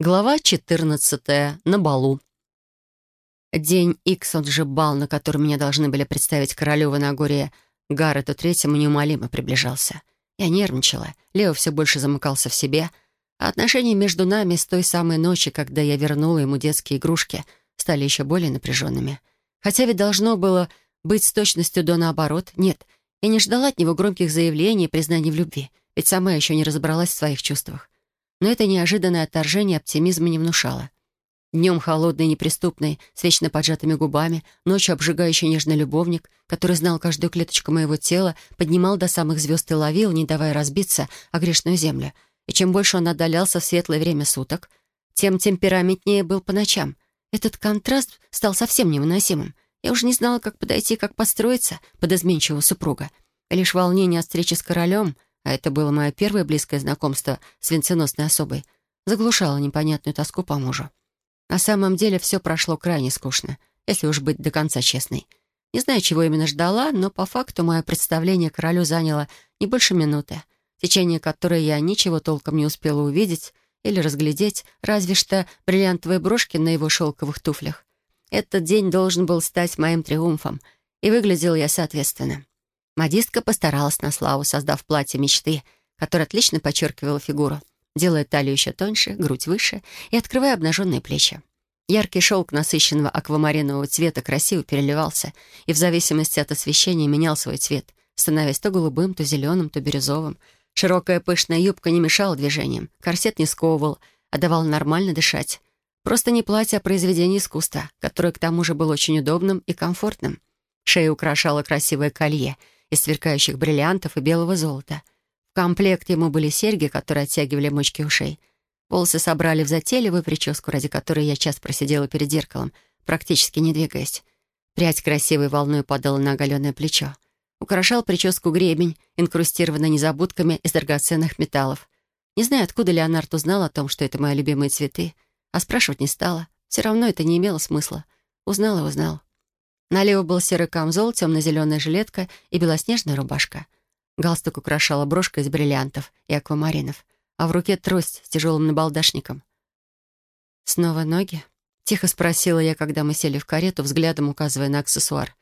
Глава 14. На балу. День Икс, он же бал, на который меня должны были представить королевы на горе Гаррету Третьему, неумолимо приближался. Я нервничала, Лео все больше замыкался в себе, а отношения между нами с той самой ночи, когда я вернула ему детские игрушки, стали еще более напряженными. Хотя ведь должно было быть с точностью до наоборот. Нет, я не ждала от него громких заявлений и признаний в любви, ведь сама еще не разобралась в своих чувствах но это неожиданное отторжение оптимизма не внушало. Днем холодный, неприступный, с вечно поджатыми губами, ночью обжигающий нежный любовник, который знал каждую клеточку моего тела, поднимал до самых звезд и ловил, не давая разбиться о грешную землю. И чем больше он отдалялся в светлое время суток, тем темпераментнее был по ночам. Этот контраст стал совсем невыносимым. Я уже не знала, как подойти, как построиться под изменчивого супруга. Лишь волнение от встречи с королем — а это было мое первое близкое знакомство с венценосной особой, заглушало непонятную тоску по мужу. На самом деле все прошло крайне скучно, если уж быть до конца честной. Не знаю, чего именно ждала, но по факту мое представление королю заняло не больше минуты, в течение которой я ничего толком не успела увидеть или разглядеть, разве что бриллиантовые брошки на его шелковых туфлях. Этот день должен был стать моим триумфом, и выглядел я соответственно. Модистка постаралась на славу, создав платье мечты, которое отлично подчеркивало фигуру, делая талию еще тоньше, грудь выше и открывая обнаженные плечи. Яркий шелк насыщенного аквамаринового цвета красиво переливался и в зависимости от освещения менял свой цвет, становясь то голубым, то зеленым, то бирюзовым. Широкая пышная юбка не мешала движениям, корсет не сковывал, а давал нормально дышать. Просто не платье, а произведение искусства, которое к тому же было очень удобным и комфортным. Шею украшало красивое колье — из сверкающих бриллиантов и белого золота. В комплект ему были серьги, которые оттягивали мочки ушей. Волосы собрали в затейливую прическу, ради которой я час просидела перед зеркалом, практически не двигаясь. Прядь красивой волной падала на оголенное плечо. Украшал прическу гребень, инкрустированный незабудками из драгоценных металлов. Не знаю, откуда Леонард узнал о том, что это мои любимые цветы, а спрашивать не стала. Все равно это не имело смысла. Узнал и узнал. Налево был серый камзол, темно-зеленая жилетка и белоснежная рубашка. Галстук украшала брошка из бриллиантов и аквамаринов, а в руке трость с тяжелым набалдашником. «Снова ноги?» — тихо спросила я, когда мы сели в карету, взглядом указывая на аксессуар.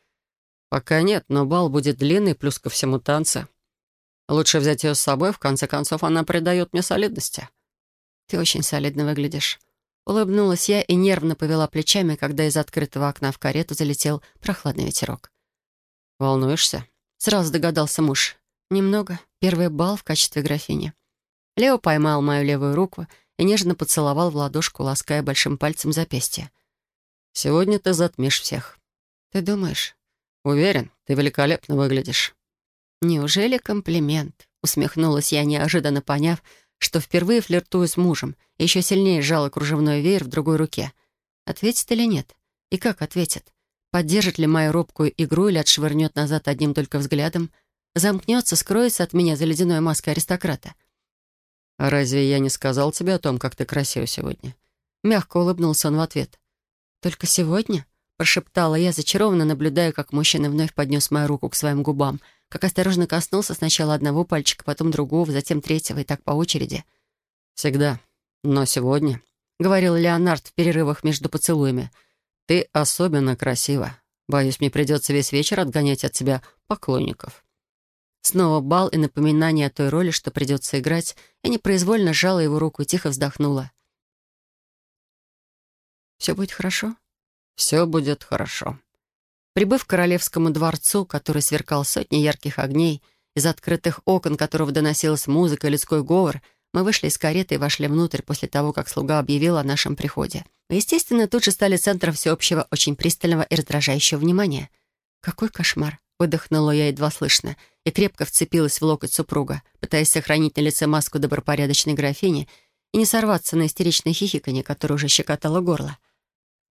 «Пока нет, но бал будет длинный, плюс ко всему танцы. Лучше взять ее с собой, в конце концов она придает мне солидности». «Ты очень солидно выглядишь», Улыбнулась я и нервно повела плечами, когда из открытого окна в карету залетел прохладный ветерок. «Волнуешься?» Сразу догадался муж. «Немного. Первый бал в качестве графини». Лео поймал мою левую руку и нежно поцеловал в ладошку, лаская большим пальцем запястье. «Сегодня ты затмишь всех». «Ты думаешь?» «Уверен, ты великолепно выглядишь». «Неужели комплимент?» — усмехнулась я, неожиданно поняв, что впервые флиртую с мужем еще сильнее сжала кружевной веер в другой руке. Ответит или нет? И как ответит? Поддержит ли мою робкую игру или отшвырнет назад одним только взглядом? Замкнется, скроется от меня за ледяной маской аристократа? «А разве я не сказал тебе о том, как ты красива сегодня?» Мягко улыбнулся он в ответ. «Только сегодня?» — прошептала я, зачарованно наблюдая, как мужчина вновь поднес мою руку к своим губам — как осторожно коснулся сначала одного пальчика, потом другого, затем третьего, и так по очереди. «Всегда. Но сегодня», — говорил Леонард в перерывах между поцелуями, «ты особенно красива. Боюсь, мне придется весь вечер отгонять от тебя поклонников». Снова бал и напоминание о той роли, что придется играть. Я непроизвольно сжала его руку и тихо вздохнула. «Все будет хорошо?» «Все будет хорошо», Прибыв к королевскому дворцу, который сверкал сотни ярких огней, из открытых окон которого доносилась музыка и людской говор, мы вышли из кареты и вошли внутрь после того, как слуга объявил о нашем приходе. Мы, естественно, тут же стали центром всеобщего, очень пристального и раздражающего внимания. «Какой кошмар!» — выдохнула я едва слышно и крепко вцепилась в локоть супруга, пытаясь сохранить на лице маску добропорядочной графини и не сорваться на истеричное хихиканье, которое уже щекотало горло.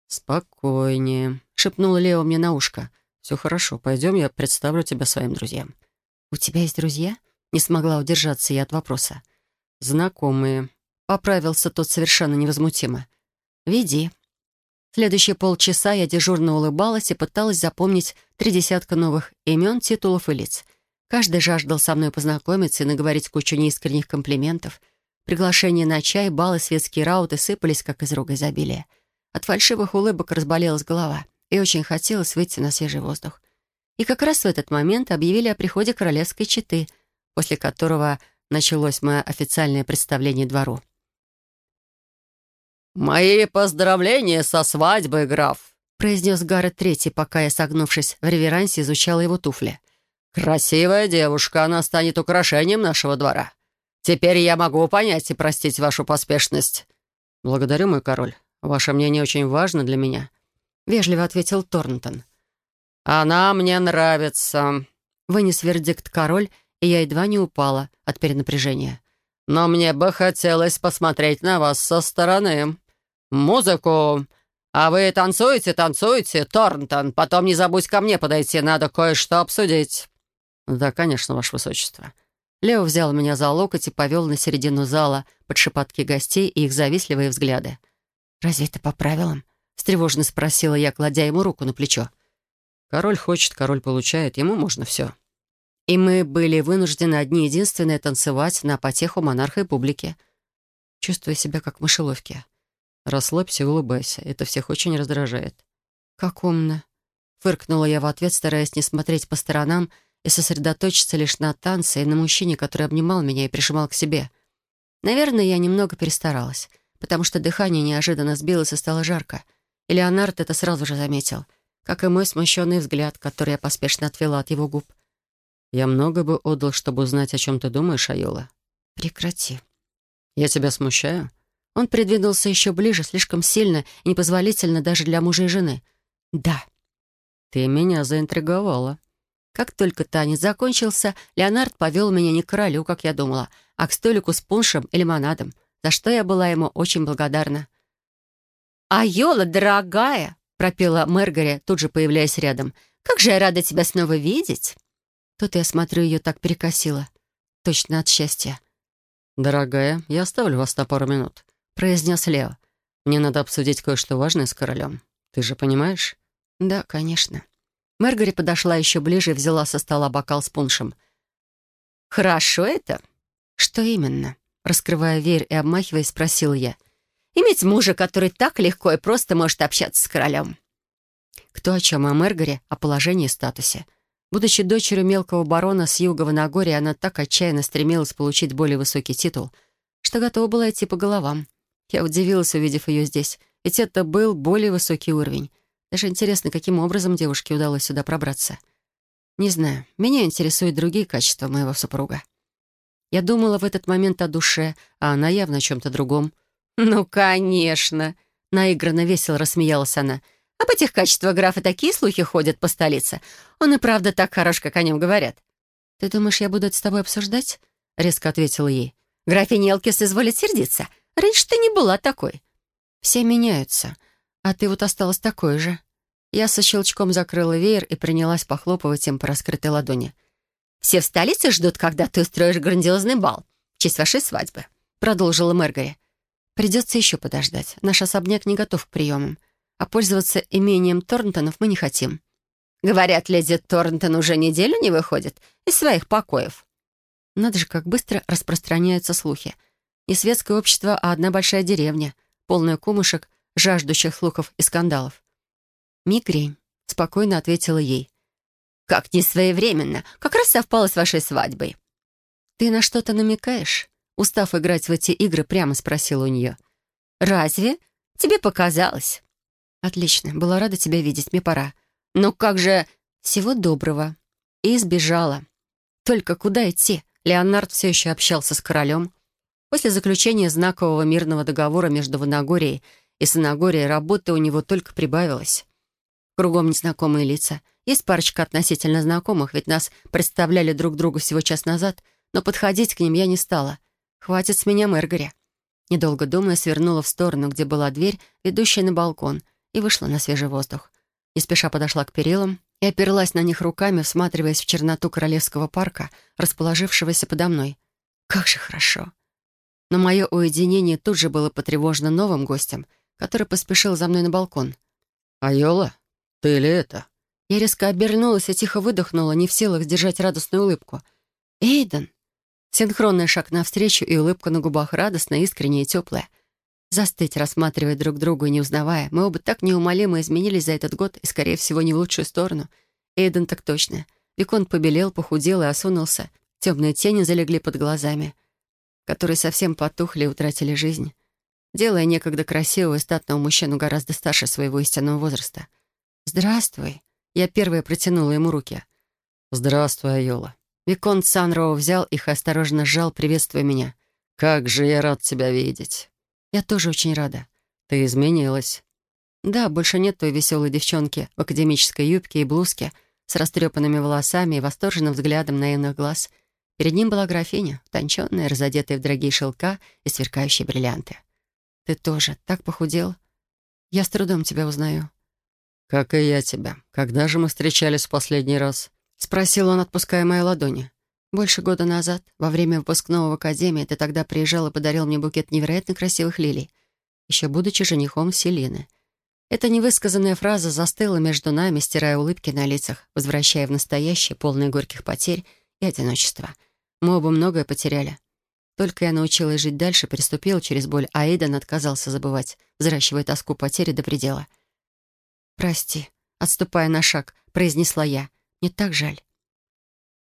«Спокойнее», — шепнул Лео мне на ушко. «Все хорошо, пойдем, я представлю тебя своим друзьям». «У тебя есть друзья?» Не смогла удержаться я от вопроса. «Знакомые». Поправился тот совершенно невозмутимо. «Веди». Следующие полчаса я дежурно улыбалась и пыталась запомнить три десятка новых имен, титулов и лиц. Каждый жаждал со мной познакомиться и наговорить кучу неискренних комплиментов. Приглашения на чай, балы, светские рауты сыпались, как из рога изобилия. От фальшивых улыбок разболелась голова, и очень хотелось выйти на свежий воздух. И как раз в этот момент объявили о приходе королевской четы, после которого началось мое официальное представление двору. «Мои поздравления со свадьбой, граф!» произнес Гаррет Третий, пока я, согнувшись в реверансе, изучала его туфли. «Красивая девушка, она станет украшением нашего двора. Теперь я могу понять и простить вашу поспешность». «Благодарю, мой король. Ваше мнение очень важно для меня», — вежливо ответил Торнтон. «Она мне нравится», — вынес вердикт король, и я едва не упала от перенапряжения. «Но мне бы хотелось посмотреть на вас со стороны. Музыку! А вы танцуете, танцуете, Торнтон. Потом не забудь ко мне подойти, надо кое-что обсудить». «Да, конечно, ваше высочество». Лео взял меня за локоть и повел на середину зала под шепотки гостей и их завистливые взгляды. «Разве это по правилам?» — встревоженно спросила я, кладя ему руку на плечо. «Король хочет, король получает, ему можно все». И мы были вынуждены одни единственные танцевать на потеху монарха и публики. Чувствуя себя как в мышеловке. Расслабься и улыбайся. Это всех очень раздражает. «Как умно!» Фыркнула я в ответ, стараясь не смотреть по сторонам и сосредоточиться лишь на танце и на мужчине, который обнимал меня и прижимал к себе. Наверное, я немного перестаралась, потому что дыхание неожиданно сбилось и стало жарко. И Леонард это сразу же заметил, как и мой смущенный взгляд, который я поспешно отвела от его губ. «Я много бы отдал, чтобы узнать, о чем ты думаешь, Айола». «Прекрати». «Я тебя смущаю?» Он придвинулся еще ближе, слишком сильно и непозволительно даже для мужа и жены. «Да». «Ты меня заинтриговала». Как только танец закончился, Леонард повел меня не к королю, как я думала, а к столику с пуншем и лимонадом, за что я была ему очень благодарна. «Айола, дорогая!» — пропела Мэргари, тут же появляясь рядом. «Как же я рада тебя снова видеть!» Тут я смотрю, ее так перекосило. Точно от счастья. «Дорогая, я оставлю вас на пару минут произнес Лео. «Мне надо обсудить кое-что важное с королем. Ты же понимаешь?» «Да, конечно». Мэргари подошла еще ближе и взяла со стола бокал с пуншем. «Хорошо это?» «Что именно?» Раскрывая верь и обмахиваясь, спросил я. «Иметь мужа, который так легко и просто может общаться с королем». Кто о чем, о Мэргаре, о положении и статусе. Будучи дочерью мелкого барона с юга в она так отчаянно стремилась получить более высокий титул, что готова была идти по головам. Я удивилась, увидев ее здесь, ведь это был более высокий уровень. Даже интересно, каким образом девушке удалось сюда пробраться. Не знаю, меня интересуют другие качества моего супруга. Я думала в этот момент о душе, а она явно о чем-то другом. «Ну, конечно!» — наигранно весело рассмеялась она. «Об этих качествах графа такие слухи ходят по столице. Он и правда так хорош, как о нем говорят». «Ты думаешь, я буду это с тобой обсуждать?» — резко ответила ей. «Графиня Элкис изволит сердиться. Раньше ты не была такой». «Все меняются, а ты вот осталась такой же». Я со щелчком закрыла веер и принялась похлопывать им по раскрытой ладони. «Все в столице ждут, когда ты устроишь грандиозный бал в честь вашей свадьбы», — продолжила Мэргари. «Придется еще подождать. Наш особняк не готов к приемам, а пользоваться имением Торнтонов мы не хотим». «Говорят, леди Торнтон уже неделю не выходит из своих покоев». Надо же, как быстро распространяются слухи. Не светское общество, а одна большая деревня, полная кумушек, жаждущих слухов и скандалов. «Мигрень», — спокойно ответила ей. «Как не своевременно. Как раз совпало с вашей свадьбой». «Ты на что-то намекаешь?» Устав играть в эти игры, прямо спросила у нее. «Разве? Тебе показалось». «Отлично. Была рада тебя видеть. Мне пора». «Ну как же...» «Всего доброго». И сбежала. Только куда идти? Леонард все еще общался с королем. После заключения знакового мирного договора между Ванагорией и Санагорией работы у него только прибавилось. Кругом незнакомые лица. Есть парочка относительно знакомых, ведь нас представляли друг другу всего час назад, но подходить к ним я не стала. Хватит с меня Мэргари. Недолго думая, свернула в сторону, где была дверь, ведущая на балкон, и вышла на свежий воздух. Не спеша подошла к перилам и оперлась на них руками, всматриваясь в черноту Королевского парка, расположившегося подо мной. Как же хорошо! Но мое уединение тут же было потревожено новым гостем, который поспешил за мной на балкон. «Айола, ты ли это?» Я резко обернулась и тихо выдохнула, не в силах сдержать радостную улыбку. «Эйден!» Синхронный шаг навстречу и улыбка на губах радостная, искренняя и теплая. Застыть, рассматривая друг друга и не узнавая. Мы оба так неумолимо изменились за этот год и, скорее всего, не в лучшую сторону. Эйден так точно. Виконт побелел, похудел и осунулся. Темные тени залегли под глазами, которые совсем потухли и утратили жизнь, делая некогда красивого и статного мужчину гораздо старше своего истинного возраста. «Здравствуй!» Я первая протянула ему руки. «Здравствуй, Айола!» Виконт Санроу взял их и осторожно сжал, приветствуя меня. «Как же я рад тебя видеть!» «Я тоже очень рада». «Ты изменилась». «Да, больше нет той веселой девчонки в академической юбке и блузке с растрепанными волосами и восторженным взглядом наивных глаз. Перед ним была графиня, тонченная, разодетая в дорогие шелка и сверкающие бриллианты. Ты тоже так похудел. Я с трудом тебя узнаю». «Как и я тебя. Когда же мы встречались в последний раз?» — спросил он, отпуская мои ладони. Больше года назад, во время выпускного в Академии, ты тогда приезжал и подарил мне букет невероятно красивых лилий, еще будучи женихом Селины. Эта невысказанная фраза застыла между нами, стирая улыбки на лицах, возвращая в настоящее, полное горьких потерь и одиночества. Мы оба многое потеряли. Только я научилась жить дальше, переступила через боль, а Эйден отказался забывать, взращивая тоску потери до предела. «Прости», — отступая на шаг, произнесла я. «Мне так жаль».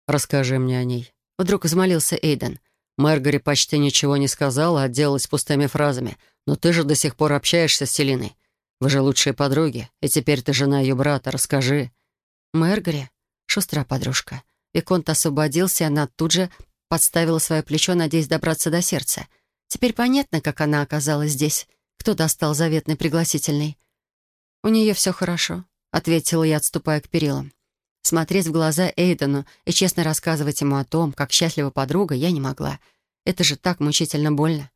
«Расскажи мне о ней». Вдруг взмолился Эйден. Мэргари почти ничего не сказала, отделалась пустыми фразами. «Но ты же до сих пор общаешься с Селиной. Вы же лучшие подруги, и теперь ты жена ее брата. Расскажи». «Мэргари?» Шустрая подружка. Виконт освободился, и она тут же подставила свое плечо, надеясь добраться до сердца. Теперь понятно, как она оказалась здесь. Кто достал заветный пригласительный? «У нее все хорошо», — ответила я, отступая к перилам. Смотреть в глаза Эйдену и честно рассказывать ему о том, как счастлива подруга, я не могла. Это же так мучительно больно.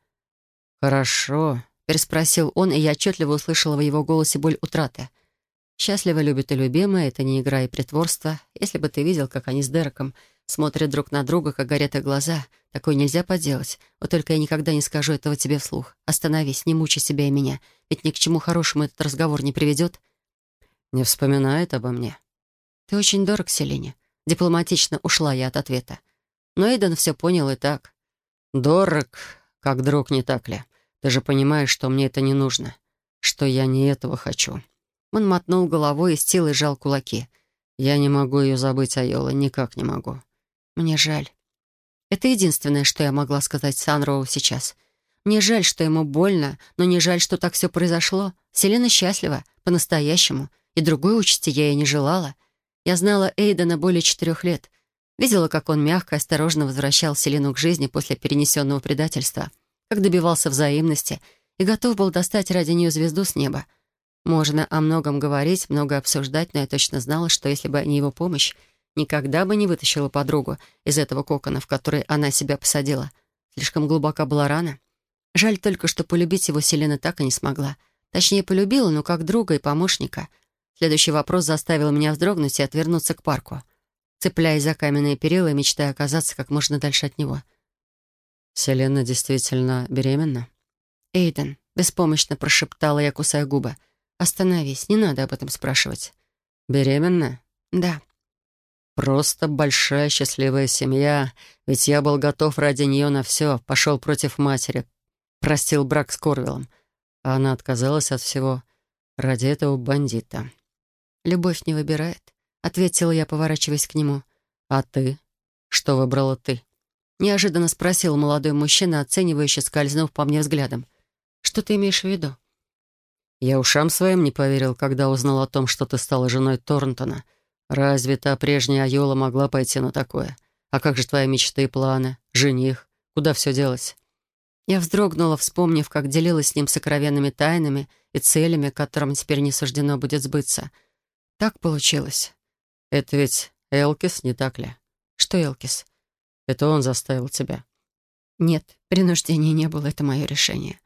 «Хорошо», — переспросил он, и я отчетливо услышала в его голосе боль утраты. «Счастливо любит и любимая, это не игра и притворство. Если бы ты видел, как они с Дереком смотрят друг на друга, как горят их глаза, такое нельзя поделать. Вот только я никогда не скажу этого тебе вслух. Остановись, не мучай себя и меня, ведь ни к чему хорошему этот разговор не приведет». «Не вспоминает обо мне», «Ты очень дорог Селине». Дипломатично ушла я от ответа. Но Эйден все понял и так. «Дорог, как друг, не так ли? Ты же понимаешь, что мне это не нужно, что я не этого хочу». Он мотнул головой и с силой сжал кулаки. «Я не могу ее забыть, Айола, никак не могу». «Мне жаль». Это единственное, что я могла сказать Санроу сейчас. Мне жаль, что ему больно, но не жаль, что так все произошло. Селена счастлива, по-настоящему, и другой участи я ей не желала — я знала Эйдена более четырех лет. Видела, как он мягко и осторожно возвращал Селину к жизни после перенесенного предательства, как добивался взаимности и готов был достать ради нее звезду с неба. Можно о многом говорить, много обсуждать, но я точно знала, что если бы не его помощь, никогда бы не вытащила подругу из этого кокона, в который она себя посадила. Слишком глубока была рана. Жаль только, что полюбить его Селена так и не смогла. Точнее, полюбила, но как друга и помощника — Следующий вопрос заставил меня вздрогнуть и отвернуться к парку, цепляясь за каменные перила и мечтая оказаться как можно дальше от него. «Селена действительно беременна?» «Эйден», — беспомощно прошептала я, кусая губы. «Остановись, не надо об этом спрашивать». «Беременна?» «Да». «Просто большая счастливая семья, ведь я был готов ради нее на все, пошел против матери, простил брак с Корвиллом, а она отказалась от всего ради этого бандита». «Любовь не выбирает», — ответила я, поворачиваясь к нему. «А ты? Что выбрала ты?» Неожиданно спросил молодой мужчина, оценивающе скользнув по мне взглядом. «Что ты имеешь в виду?» «Я ушам своим не поверил, когда узнал о том, что ты стала женой Торнтона. Разве та прежняя Айола могла пойти на такое? А как же твои мечты и планы? Жених? Куда все делось?» Я вздрогнула, вспомнив, как делилась с ним сокровенными тайнами и целями, которым теперь не суждено будет сбыться — так получилось. Это ведь Элкис, не так ли? Что Элкис? Это он заставил тебя. Нет, принуждения не было, это мое решение.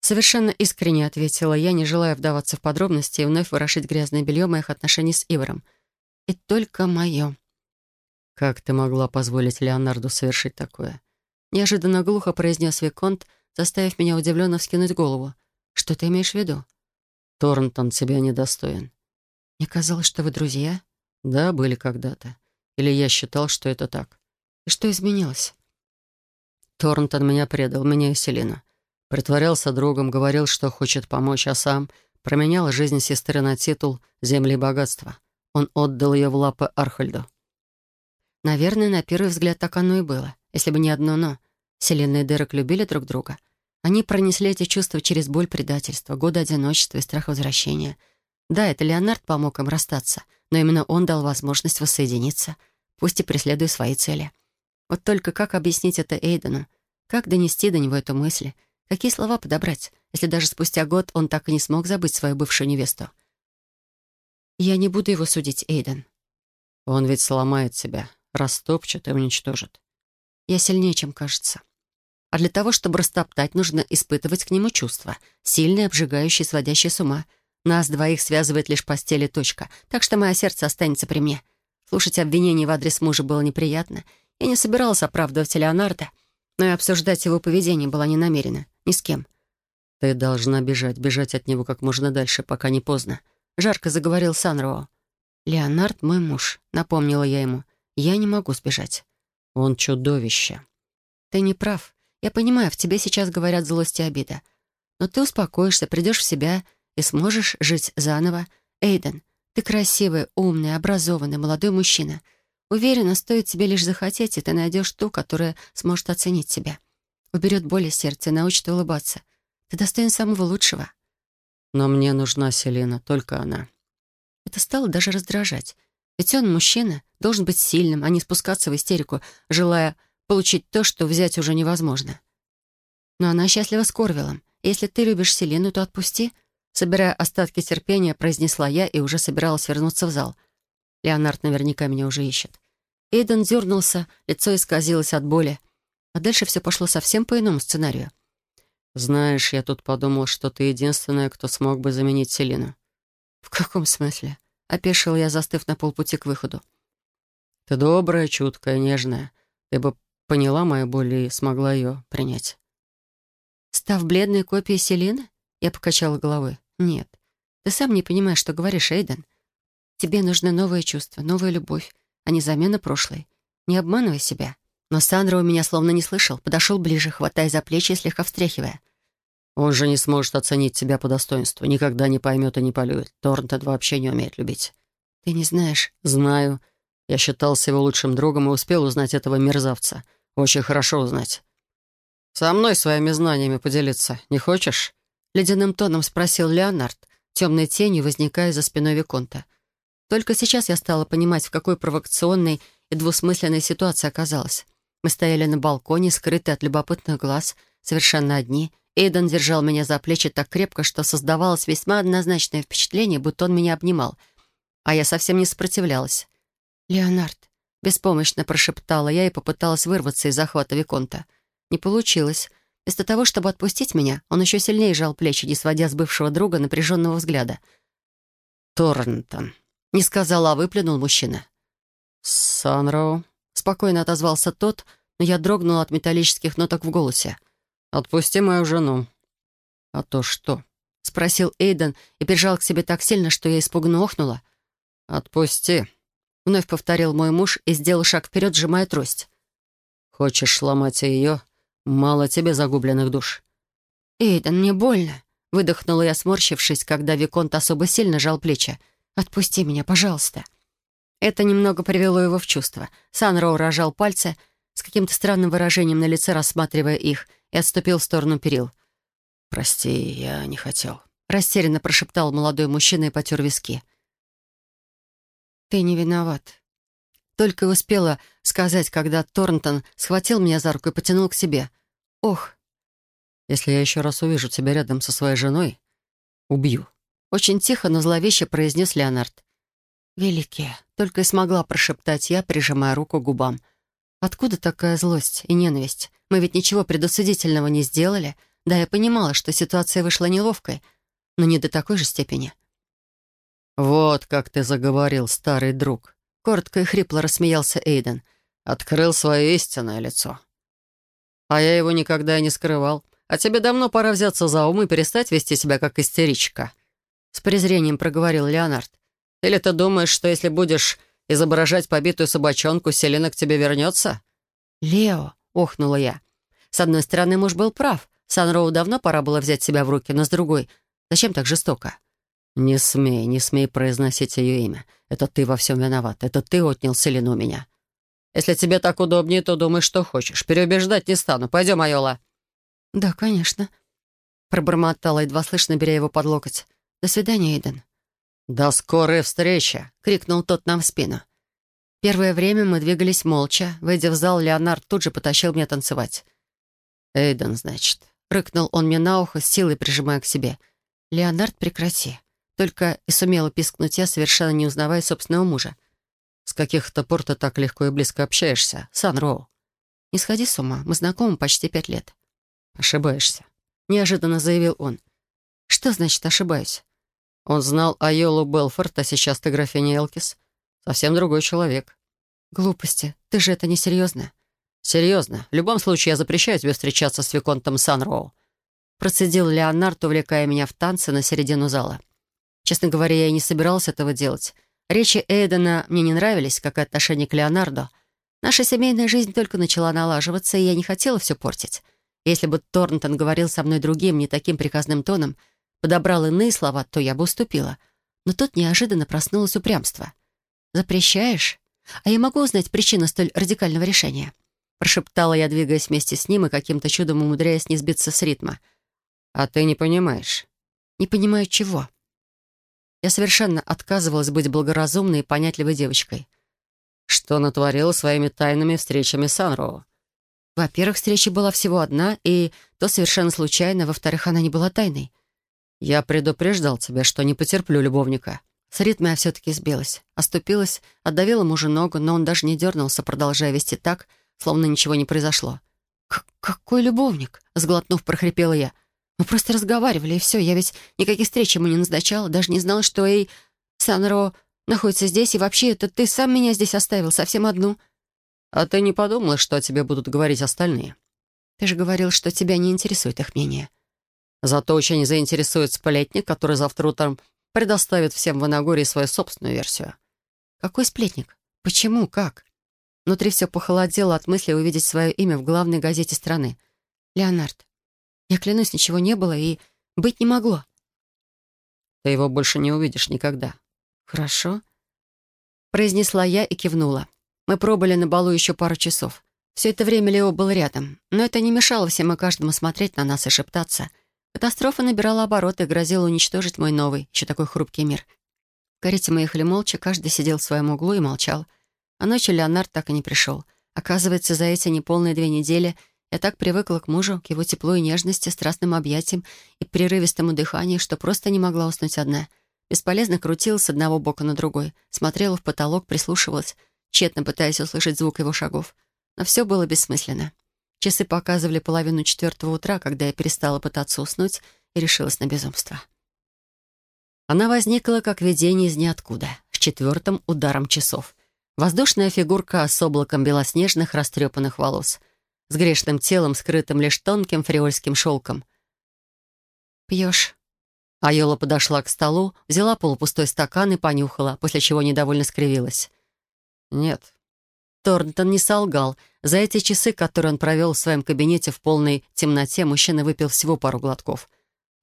Совершенно искренне ответила я, не желая вдаваться в подробности и вновь ворошить грязное белье моих отношений с Ивором. И только мое. Как ты могла позволить Леонарду совершить такое? Неожиданно глухо произнес Виконт, заставив меня удивленно вскинуть голову. Что ты имеешь в виду? Торнтон тебя недостоин. Мне казалось, что вы друзья. Да, были когда-то. Или я считал, что это так. И что изменилось? Торнтон меня предал, меня и Селину. Притворялся другом, говорил, что хочет помочь, а сам променял жизнь сестры на титул, земли и богатства. Он отдал ее в лапы Архальду. Наверное, на первый взгляд так оно и было, если бы не одно «но». Селена и Дерек любили друг друга. Они пронесли эти чувства через боль предательства, годы одиночества и страх возвращения. Да, это Леонард помог им расстаться, но именно он дал возможность воссоединиться, пусть и преследуя свои цели. Вот только как объяснить это Эйдену? Как донести до него эту мысль? Какие слова подобрать, если даже спустя год он так и не смог забыть свою бывшую невесту? «Я не буду его судить, Эйден». «Он ведь сломает себя, растопчет и уничтожит». «Я сильнее, чем кажется. А для того, чтобы растоптать, нужно испытывать к нему чувства, сильные, обжигающие, сводящие с ума. Нас двоих связывает лишь постель и точка, так что мое сердце останется при мне. Слушать обвинения в адрес мужа было неприятно. Я не собиралась оправдывать Леонардо, но и обсуждать его поведение была не намерена. Ни с кем. «Ты должна бежать, бежать от него как можно дальше, пока не поздно», — жарко заговорил Санроу. «Леонард — мой муж», — напомнила я ему. «Я не могу сбежать». «Он чудовище». «Ты не прав. Я понимаю, в тебе сейчас говорят злость и обида. Но ты успокоишься, придешь в себя и сможешь жить заново. Эйден, ты красивый, умный, образованный, молодой мужчина. Уверена, стоит тебе лишь захотеть, и ты найдешь ту, которая сможет оценить тебя. Уберет боль из сердца и научит улыбаться. Ты достоин самого лучшего. Но мне нужна Селена, только она. Это стало даже раздражать. Ведь он, мужчина, должен быть сильным, а не спускаться в истерику, желая получить то, что взять уже невозможно. Но она счастлива с Корвиллом. Если ты любишь Селину, то отпусти. Собирая остатки терпения, произнесла я и уже собиралась вернуться в зал. Леонард наверняка меня уже ищет. Эйден дернулся, лицо исказилось от боли. А дальше все пошло совсем по иному сценарию. «Знаешь, я тут подумал, что ты единственная, кто смог бы заменить Селину». «В каком смысле?» — опешил я, застыв на полпути к выходу. «Ты добрая, чуткая, нежная. Ты бы поняла мою боль и смогла ее принять. «Став бледной копией Селины?» Я покачала головой. «Нет. Ты сам не понимаешь, что говоришь, Эйден. Тебе нужны новые чувства, новая любовь, а не замена прошлой. Не обманывай себя». Но Сандра у меня словно не слышал, подошел ближе, хватая за плечи и слегка встряхивая. «Он же не сможет оценить тебя по достоинству, никогда не поймет и не полюбит. Торнтон вообще не умеет любить». «Ты не знаешь?» «Знаю. Я считался его лучшим другом и успел узнать этого мерзавца. Очень хорошо узнать. «Со мной своими знаниями поделиться не хочешь?» Ледяным тоном спросил Леонард, темной тенью возникая за спиной Виконта. Только сейчас я стала понимать, в какой провокационной и двусмысленной ситуации оказалась. Мы стояли на балконе, скрытые от любопытных глаз, совершенно одни. Эйден держал меня за плечи так крепко, что создавалось весьма однозначное впечатление, будто он меня обнимал. А я совсем не сопротивлялась. «Леонард», Беспомощно прошептала я и попыталась вырваться из захвата Виконта. Не получилось. Вместо того, чтобы отпустить меня, он еще сильнее жал плечи, не сводя с бывшего друга напряженного взгляда. «Торнтон», — не сказал, а выплюнул мужчина. «Санроу», — спокойно отозвался тот, но я дрогнула от металлических ноток в голосе. «Отпусти мою жену». «А то что?» — спросил Эйден и прижал к себе так сильно, что я испуганно охнула. «Отпусти», Вновь повторил мой муж и сделал шаг вперед, сжимая трость. «Хочешь сломать ее? Мало тебе загубленных душ». «Эйден, мне больно», — выдохнула я, сморщившись, когда Виконт особо сильно жал плечи. «Отпусти меня, пожалуйста». Это немного привело его в чувство. Санроу рожал пальцы с каким-то странным выражением на лице, рассматривая их, и отступил в сторону перил. «Прости, я не хотел», — растерянно прошептал молодой мужчина и потер виски. «Ты не виноват». Только успела сказать, когда Торнтон схватил меня за руку и потянул к себе. «Ох!» «Если я еще раз увижу тебя рядом со своей женой, убью». Очень тихо, но зловеще произнес Леонард. «Великие!» — только и смогла прошептать я, прижимая руку к губам. «Откуда такая злость и ненависть? Мы ведь ничего предосудительного не сделали. Да, я понимала, что ситуация вышла неловкой, но не до такой же степени». «Вот как ты заговорил, старый друг!» Коротко и хрипло рассмеялся Эйден. «Открыл свое истинное лицо». «А я его никогда и не скрывал. А тебе давно пора взяться за ум и перестать вести себя как истеричка». С презрением проговорил Леонард. «Или ты думаешь, что если будешь изображать побитую собачонку, Селена к тебе вернется?» «Лео!» — охнула я. С одной стороны, муж был прав. Санроу давно пора было взять себя в руки, но с другой, зачем так жестоко? «Не смей, не смей произносить ее имя. Это ты во всем виноват. Это ты отнял Селину у меня. Если тебе так удобнее, то думай, что хочешь. Переубеждать не стану. Пойдем, Айола». «Да, конечно», — пробормотала, едва слышно, беря его под локоть. «До свидания, Эйден». «До скорой встречи!» — крикнул тот нам в спину. Первое время мы двигались молча. Выйдя в зал, Леонард тут же потащил меня танцевать. «Эйден, значит», — рыкнул он мне на ухо, с силой прижимая к себе. «Леонард, прекрати». Только и сумела пискнуть я, совершенно не узнавая собственного мужа. «С каких-то пор ты так легко и близко общаешься, Сан «Не сходи с ума, мы знакомы почти пять лет». «Ошибаешься», — неожиданно заявил он. «Что значит ошибаюсь?» Он знал Айолу Белфорд, а сейчас ты графиня Элкис. Совсем другой человек. Глупости. Ты же это не серьезно. Серьезно. В любом случае, я запрещаю тебе встречаться с Виконтом Санроу. Процедил Леонард, увлекая меня в танцы на середину зала. Честно говоря, я и не собиралась этого делать. Речи Эйдена мне не нравились, как и отношение к Леонарду. Наша семейная жизнь только начала налаживаться, и я не хотела все портить. Если бы Торнтон говорил со мной другим, не таким приказным тоном — подобрал иные слова, то я бы уступила. Но тут неожиданно проснулось упрямство. «Запрещаешь? А я могу узнать причину столь радикального решения?» Прошептала я, двигаясь вместе с ним и каким-то чудом умудряясь не сбиться с ритма. «А ты не понимаешь?» «Не понимаю, чего?» Я совершенно отказывалась быть благоразумной и понятливой девочкой. «Что натворила своими тайными встречами с Анроу?» Во-первых, встреча была всего одна, и то совершенно случайно. Во-вторых, она не была тайной. «Я предупреждал тебя, что не потерплю любовника». С ритма я все-таки сбилась. Оступилась, отдавила мужу ногу, но он даже не дернулся, продолжая вести так, словно ничего не произошло. «Какой любовник?» — сглотнув, прохрипела я. «Мы просто разговаривали, и все. Я ведь никаких встреч ему не назначала, даже не знала, что Эй Санро находится здесь, и вообще это ты сам меня здесь оставил, совсем одну». «А ты не подумала, что о тебе будут говорить остальные?» «Ты же говорил, что тебя не интересует их мнение». Зато очень заинтересует сплетник, который завтра утром предоставит всем в Иногории свою собственную версию. Какой сплетник? Почему? Как? Внутри все похолодело от мысли увидеть свое имя в главной газете страны. Леонард. Я клянусь, ничего не было и быть не могло. Ты его больше не увидишь никогда. Хорошо. Произнесла я и кивнула. Мы пробыли на балу еще пару часов. Все это время Лео был рядом, но это не мешало всем и каждому смотреть на нас и шептаться — Катастрофа набирала обороты и грозила уничтожить мой новый, еще такой хрупкий мир. В карете мы ехали молча, каждый сидел в своем углу и молчал. А ночью Леонард так и не пришел. Оказывается, за эти неполные две недели я так привыкла к мужу, к его теплу и нежности, страстным объятиям и прерывистому дыханию, что просто не могла уснуть одна. Бесполезно крутилась с одного бока на другой, смотрела в потолок, прислушивалась, тщетно пытаясь услышать звук его шагов. Но все было бессмысленно. Часы показывали половину четвертого утра, когда я перестала пытаться уснуть и решилась на безумство. Она возникла, как видение из ниоткуда, с четвертым ударом часов. Воздушная фигурка с облаком белоснежных растрепанных волос, с грешным телом, скрытым лишь тонким фриольским шелком. «Пьешь?» Айола подошла к столу, взяла полупустой стакан и понюхала, после чего недовольно скривилась. «Нет». Торнтон не солгал — за эти часы, которые он провел в своем кабинете в полной темноте, мужчина выпил всего пару глотков.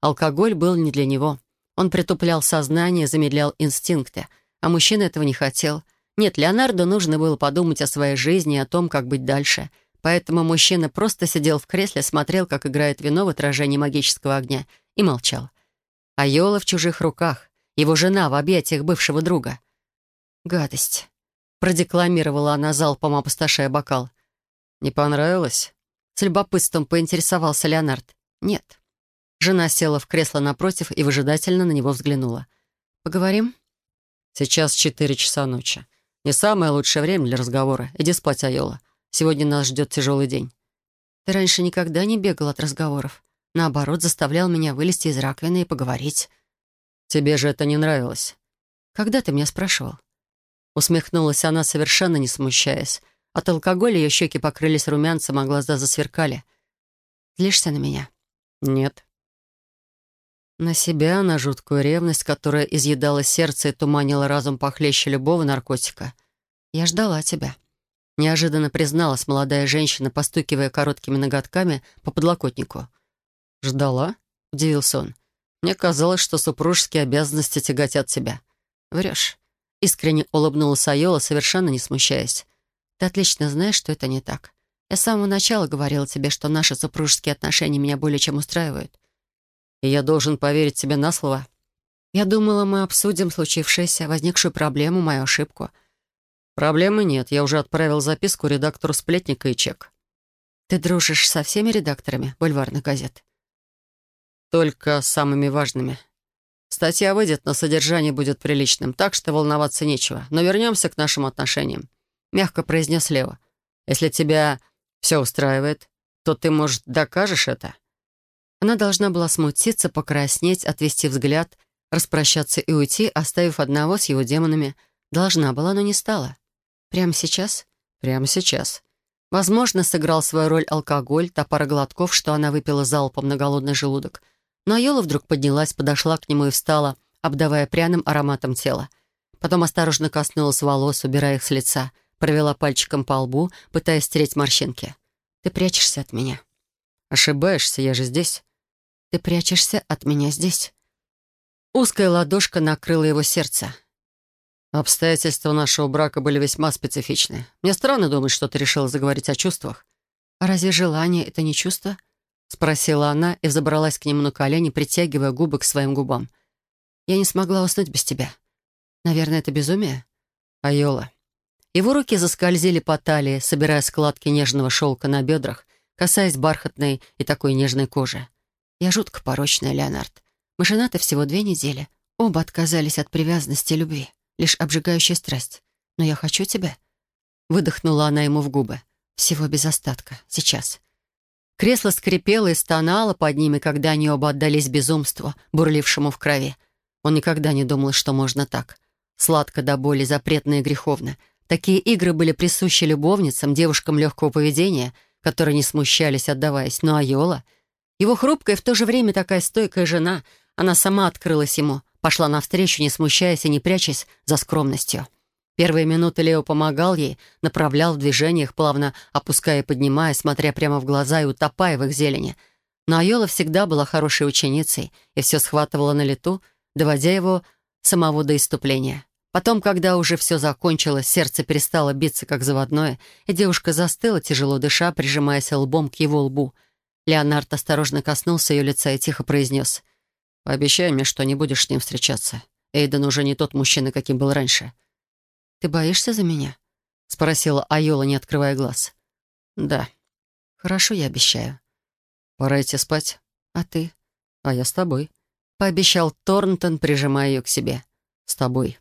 Алкоголь был не для него. Он притуплял сознание, замедлял инстинкты. А мужчина этого не хотел. Нет, Леонардо нужно было подумать о своей жизни и о том, как быть дальше. Поэтому мужчина просто сидел в кресле, смотрел, как играет вино в отражении магического огня, и молчал. А Йола в чужих руках, его жена в объятиях бывшего друга. «Гадость», — продекламировала она залпом, опустошая бокал. «Не понравилось?» С любопытством поинтересовался Леонард. «Нет». Жена села в кресло напротив и выжидательно на него взглянула. «Поговорим?» «Сейчас четыре часа ночи. Не самое лучшее время для разговора. Иди спать, Айола. Сегодня нас ждет тяжелый день». «Ты раньше никогда не бегал от разговоров. Наоборот, заставлял меня вылезти из раковины и поговорить». «Тебе же это не нравилось». «Когда ты меня спрашивал?» Усмехнулась она, совершенно не смущаясь. От алкоголя ее щеки покрылись румянцем, а глаза засверкали. «Злишься на меня?» «Нет». На себя, на жуткую ревность, которая изъедала сердце и туманила разум похлеще любого наркотика. «Я ждала тебя». Неожиданно призналась молодая женщина, постукивая короткими ноготками по подлокотнику. «Ждала?» — удивился он. «Мне казалось, что супружеские обязанности тяготят тебя». «Врешь». Искренне улыбнулась Айола, совершенно не смущаясь. «Ты отлично знаешь, что это не так. Я с самого начала говорила тебе, что наши супружеские отношения меня более чем устраивают. И я должен поверить тебе на слово?» «Я думала, мы обсудим случившееся, возникшую проблему, мою ошибку». «Проблемы нет. Я уже отправил записку редактору «Сплетника» и чек». «Ты дружишь со всеми редакторами бульварных газет?» «Только с самыми важными. Статья выйдет, но содержание будет приличным, так что волноваться нечего. Но вернемся к нашим отношениям», — мягко произнес Лео. «Если тебя все устраивает, то ты, может, докажешь это?» Она должна была смутиться, покраснеть, отвести взгляд, распрощаться и уйти, оставив одного с его демонами. Должна была, но не стала. Прямо сейчас? Прямо сейчас. Возможно, сыграл свою роль алкоголь, та пара глотков, что она выпила залпом на голодный желудок. Но Айола вдруг поднялась, подошла к нему и встала, обдавая пряным ароматом тела. Потом осторожно коснулась волос, убирая их с лица, провела пальчиком по лбу, пытаясь стереть морщинки. «Ты прячешься от меня». «Ошибаешься, я же здесь». «Ты прячешься от меня здесь». Узкая ладошка накрыла его сердце. Обстоятельства нашего брака были весьма специфичны. Мне странно думать, что ты решила заговорить о чувствах. А разве желание — это не чувство? Спросила она и взобралась к нему на колени, притягивая губы к своим губам. Я не смогла уснуть без тебя. Наверное, это безумие? Айола. Его руки заскользили по талии, собирая складки нежного шелка на бедрах, касаясь бархатной и такой нежной кожи. Я жутко порочная, Леонард. Мы женаты всего две недели. Оба отказались от привязанности и любви лишь обжигающая страсть. Но я хочу тебя». Выдохнула она ему в губы. Всего без остатка. Сейчас. Кресло скрипело и стонало под ними, когда они оба отдались безумству, бурлившему в крови. Он никогда не думал, что можно так. Сладко до боли, запретно и греховно. Такие игры были присущи любовницам, девушкам легкого поведения, которые не смущались, отдаваясь. Но Айола... Его хрупкая и в то же время такая стойкая жена, она сама открылась ему, Пошла навстречу, не смущаясь и не прячась за скромностью. Первые минуты Лео помогал ей, направлял в движениях, плавно опуская и поднимая, смотря прямо в глаза и утопая в их зелени. Но Айола всегда была хорошей ученицей и все схватывала на лету, доводя его самого до иступления. Потом, когда уже все закончилось, сердце перестало биться, как заводное, и девушка застыла, тяжело дыша, прижимаясь лбом к его лбу. Леонард осторожно коснулся ее лица и тихо произнес — Пообещай мне, что не будешь с ним встречаться. Эйден уже не тот мужчина, каким был раньше». «Ты боишься за меня?» — спросила Айола, не открывая глаз. «Да». «Хорошо, я обещаю». «Пора идти спать». «А ты?» «А я с тобой», — пообещал Торнтон, прижимая ее к себе. «С тобой».